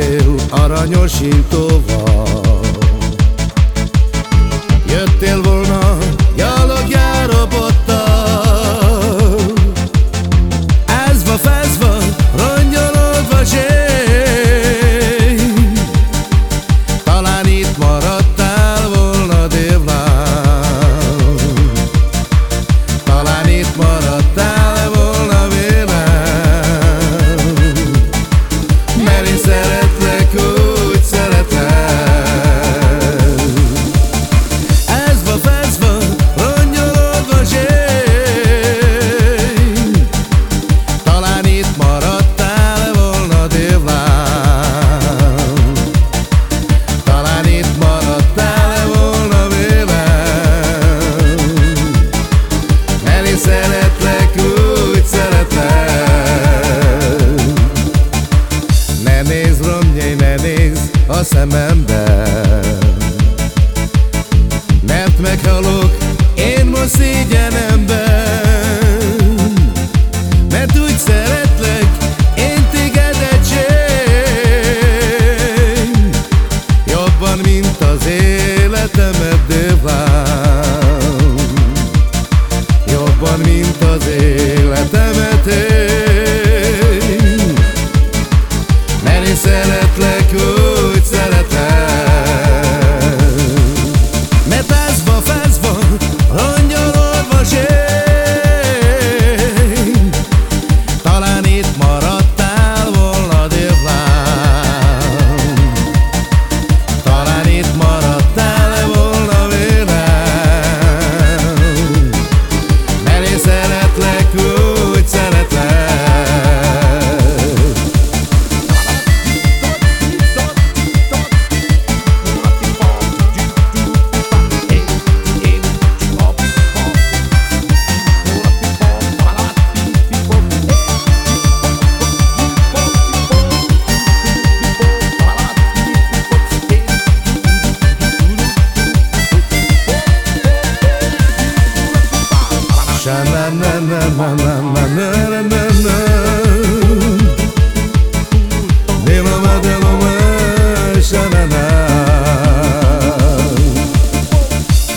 jöttél aranyos hintóval Jöttél volna Ne nézz romnyai, ne nézz a szemembe. Mert meghalok én most szégyenemben szeretlek,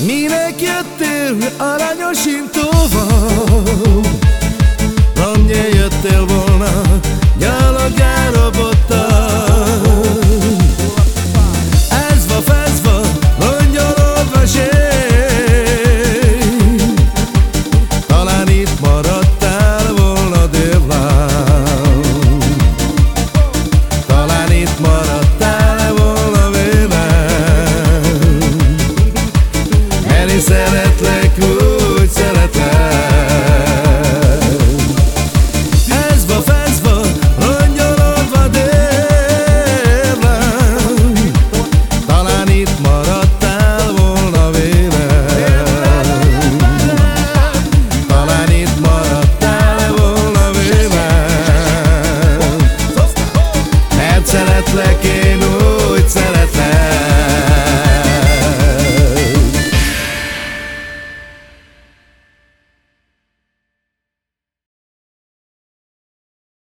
Minek jöttél aranyos intóval? Romnye jöttél volna Én szeretlek, úgy szeretlek Ázva, fázva, rongyolodva délem Talán itt maradtál volna vélem. Talán itt maradtál volna vélem. Mert szeretlek